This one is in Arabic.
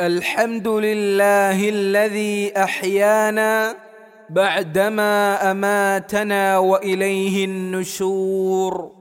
الحمد لله الذي أحيانا بعدما أماتنا وإليه النشور.